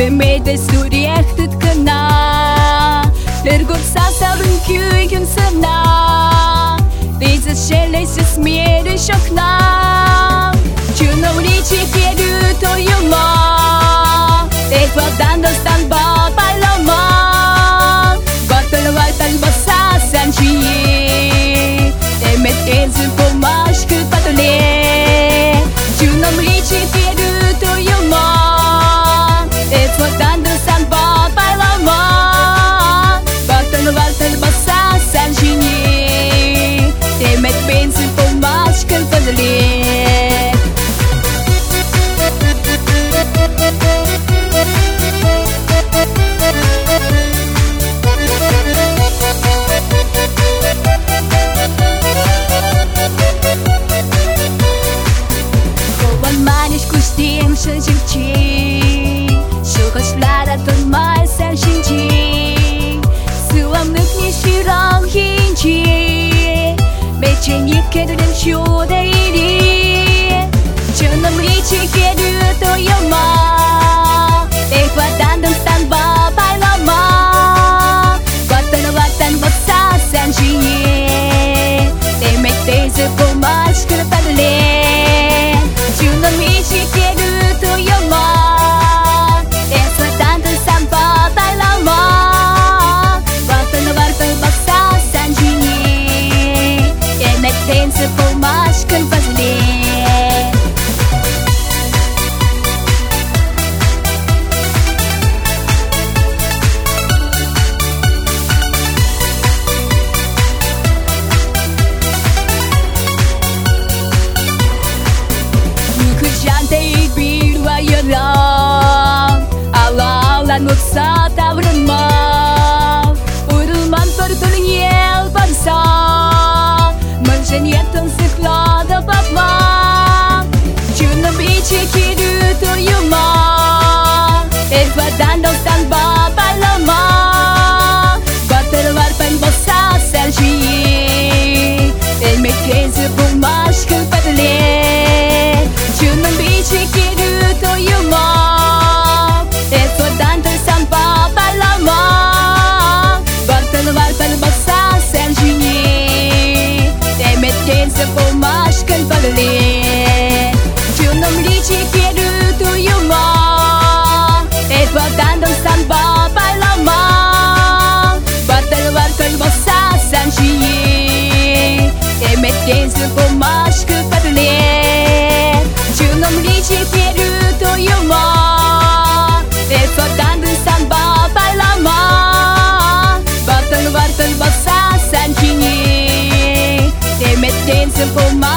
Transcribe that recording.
Gemäht es du die echte Kana Der Gott saß er auf dem Kühlchen zu nah Dieses Schell ist es mir, ist schon klar. けど練習でいい bir bayram Alalım ruhsat avrı машка по дуле Чуном личи перу то юма Эфо данды санба байлама Бартын бартын баса санчини Деметтен сымпылма